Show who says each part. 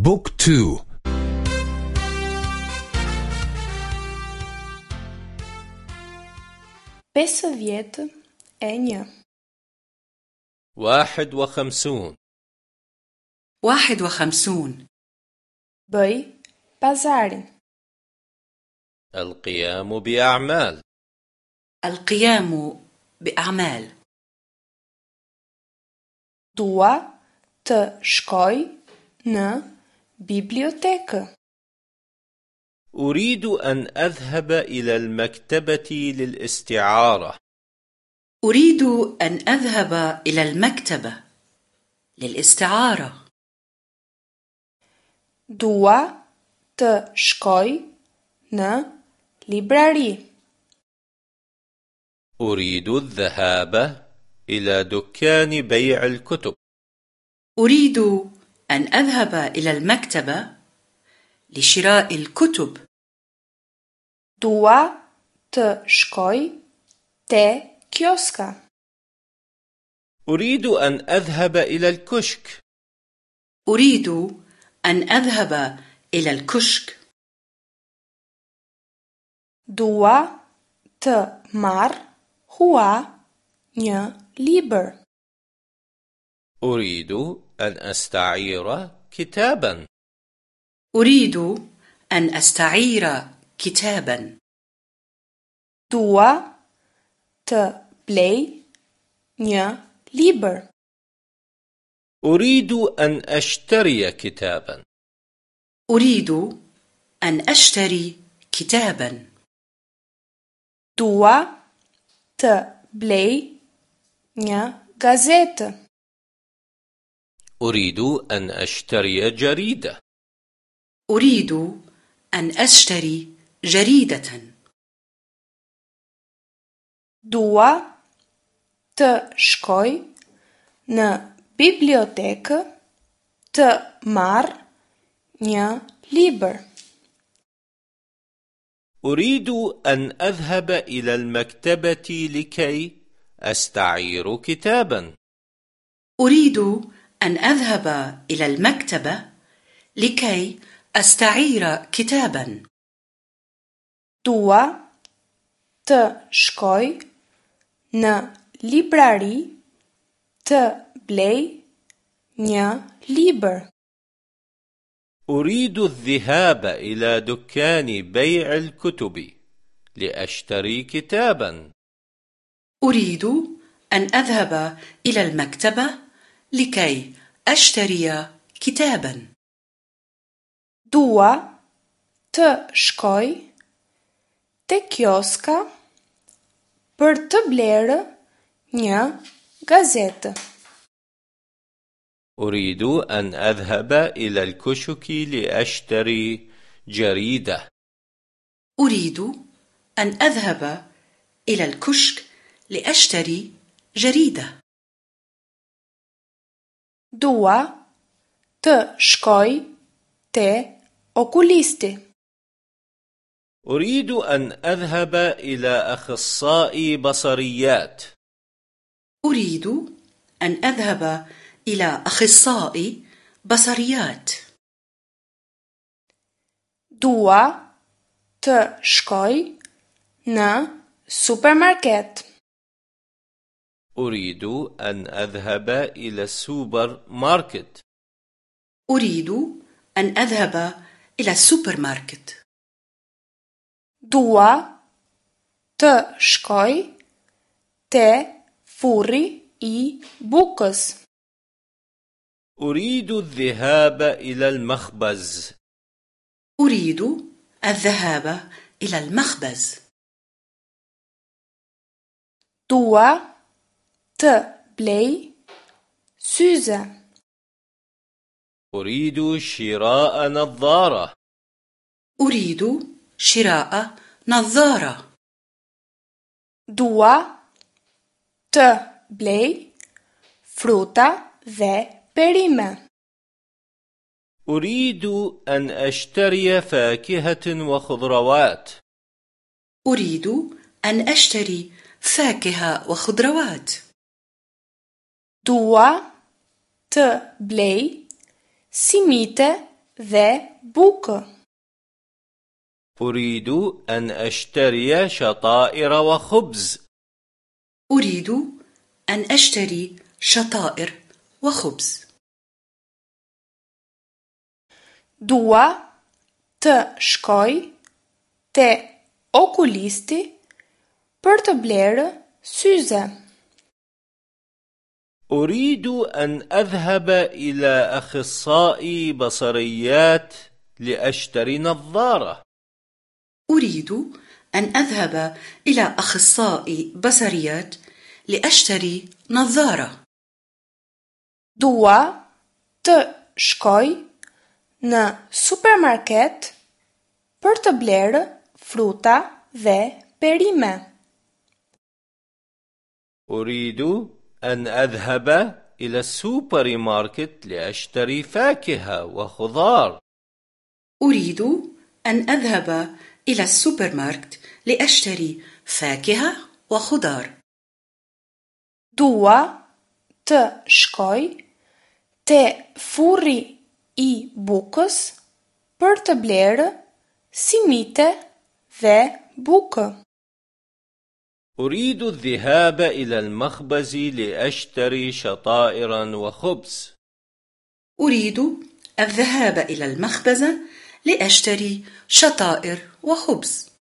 Speaker 1: بوك تو.
Speaker 2: E një.
Speaker 3: واحد وخمسون.
Speaker 4: واحد وخمسون.
Speaker 2: Bëj pazarin.
Speaker 3: القيام بأعمال.
Speaker 4: القيام بأعمال.
Speaker 2: Dua të shkoj në bibliotekë.
Speaker 3: أريد أن أذهب إلى المكتبة للاستعارة
Speaker 4: أريد أن أذهب إلى المكتبة للاستعارة
Speaker 2: Dua të shkoj në librari.
Speaker 3: أريد الذهاب إلى دكان بيع الكتب
Speaker 4: أريد أن أذهب إلى المكتبة لشراء الكتب
Speaker 2: Dua të shkoj te kioska.
Speaker 3: أريد أن أذهب إلى الكشك
Speaker 4: أريد أن أذهب إلى الكشك
Speaker 2: Dua të marr hua një libër.
Speaker 3: أريد أن أستعير كتابا
Speaker 4: أريد أن أستعير كتابا
Speaker 2: Dua të blej një libër.
Speaker 3: أريد أن أشتري كتابا
Speaker 4: أريد أن أشتري كتابا
Speaker 2: Dua të blej një gazetë.
Speaker 3: أريد أن أشتري جريدة.
Speaker 4: أريد أن أشتري جريدة.
Speaker 2: Dua të shkoj në bibliotekë të marr një libër.
Speaker 3: أريد أن أذهب إلى المكتبة لكي أستعير كتابا.
Speaker 4: أريد أن أذهب إلى المكتبة لكي أستعير كتابا
Speaker 2: Dua të shkoj në librari të blej një libër.
Speaker 3: أريد الذهاب إلى دكان بيع الكتب لأشتري كتابا
Speaker 4: أريد أن أذهب إلى المكتبة لكي أشتري كتابا.
Speaker 2: Dua të shkoj te kioska për të blerë një gazetë.
Speaker 3: أريد أن أذهب إلى الكشك لأشتري جريدة
Speaker 4: أريد أن أذهب إلى الكشك لأشتري جريدة
Speaker 2: Dua të shkoj te okulisti.
Speaker 3: أريد أن أذهب إلى أخصائي بصريات
Speaker 4: أريد أن أذهب إلى أخصائي بصريات
Speaker 2: Dua të shkoj në supermarket.
Speaker 3: أريد أن أذهب إلى السوبر ماركت.
Speaker 4: أريد أن أذهب إلى السوبر ماركت.
Speaker 2: Dua të shkoj te furra e bukës.
Speaker 3: أريد الذهاب إلى المخبز.
Speaker 4: أريد الذهاب إلى المخبز.
Speaker 2: Dua të blej syze.
Speaker 3: أريد شراء نظارة
Speaker 4: أريد شراء نظارة
Speaker 2: Dua të blej fruta dhe perime.
Speaker 3: أريد أن أشتري فاكهة وخضروات
Speaker 4: أريد أن أشتري فاكهة وخضروات
Speaker 2: Dua të blej simite dhe bukë.
Speaker 3: أريد أن أشتري شطائر وخبز
Speaker 4: أريد أن أشتري شطائر وخبز
Speaker 2: Dua të shkoj te okulisti për të blerë syze.
Speaker 3: أريد أن أذهب إلى أخصائي بصريات لأشتري نظارة
Speaker 4: أريد أن أذهب إلى أخصائي بصريات لأشتري نظارة
Speaker 2: Dua të shkoj në supermarket për të blerë fruta dhe perime.
Speaker 3: أن أذهب إلى السوبر ماركت لأشتري فاكهة وخضار
Speaker 4: أريد أن أذهب إلى السوبر ماركت لأشتري فاكهة وخضار
Speaker 2: Dua të shkoj te furri i bukës për të blerë simite dhe bukë.
Speaker 3: أريد الذهاب إلى المخبز لأشتري شطائرا وخبز.
Speaker 4: أريد الذهاب إلى المخبزة لأشتري شطائر وخبز.